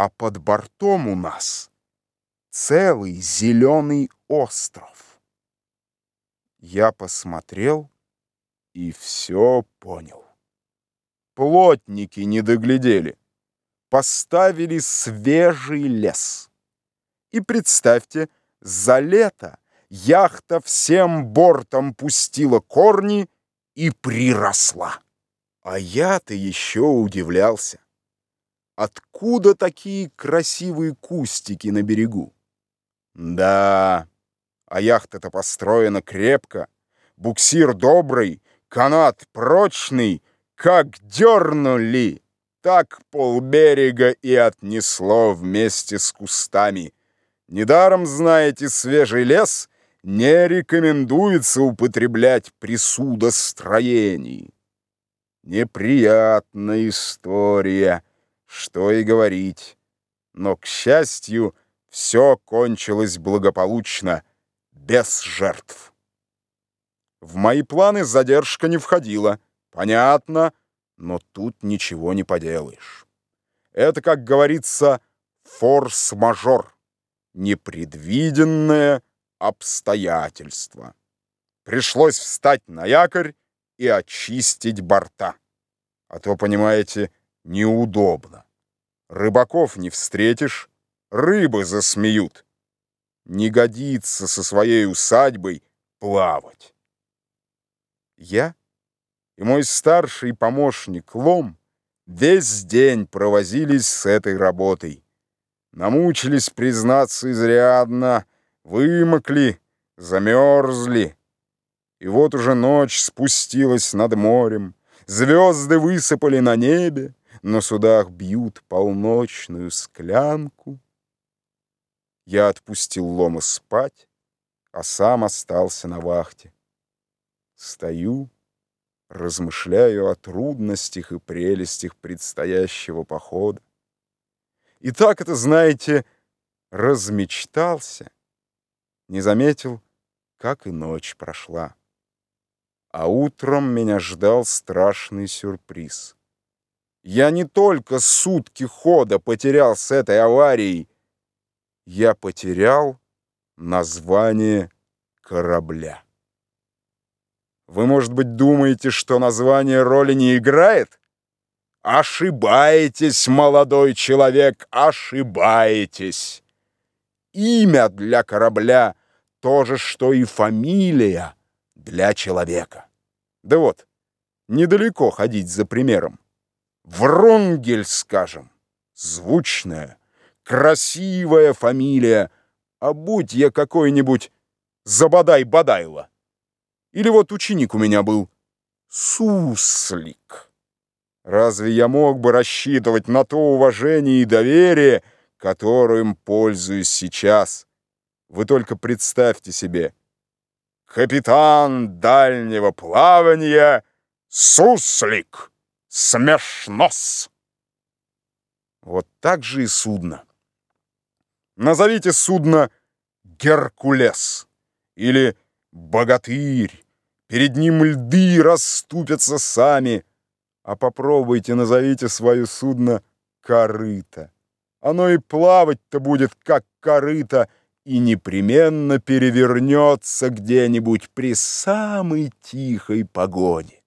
а под бортом у нас целый зеленый остров. Я посмотрел и все понял. Плотники не доглядели, поставили свежий лес. И представьте, за лето яхта всем бортом пустила корни и приросла. А я-то еще удивлялся. Откуда такие красивые кустики на берегу? Да, а яхта-то построена крепко, буксир добрый, канат прочный, как дернули, так полберега и отнесло вместе с кустами. Недаром, знаете, свежий лес не рекомендуется употреблять при судостроении. Неприятная история, что и говорить. Но, к счастью, все кончилось благополучно, без жертв. В мои планы задержка не входила. Понятно, но тут ничего не поделаешь. Это, как говорится, форс-мажор, непредвиденное обстоятельство. Пришлось встать на якорь и очистить борта. А то, понимаете, неудобно. Рыбаков не встретишь, рыбы засмеют. Не годится со своей усадьбой плавать. Я и мой старший помощник Лом весь день провозились с этой работой. Намучились, признаться, изрядно, вымокли, замерзли. И вот уже ночь спустилась над морем, звезды высыпали на небе, на судах бьют полночную склянку. Я отпустил Лома спать, а сам остался на вахте. Стою, размышляю о трудностях и прелестях предстоящего похода. И так это, знаете, размечтался, не заметил, как и ночь прошла. А утром меня ждал страшный сюрприз. Я не только сутки хода потерял с этой аварией, я потерял название корабля. Вы, может быть, думаете, что название роли не играет? Ошибаетесь, молодой человек, ошибаетесь. Имя для корабля то же, что и фамилия для человека. Да вот, недалеко ходить за примером. Врунгель, скажем, звучная, красивая фамилия, а будь я какой-нибудь Забадай-Бадайло. Или вот ученик у меня был Суслик. Разве я мог бы рассчитывать на то уважение и доверие, которым пользуюсь сейчас? Вы только представьте себе. Капитан дальнего плавания Суслик. Смешнос. Вот так же и судно. Назовите судно Геркулес или богатырь, перед ним льды расступятся сами, а попробуйте назовите свое судно корыто. Оно и плавать-то будет, как корыто, и непременно перевернется где-нибудь при самой тихой погоде.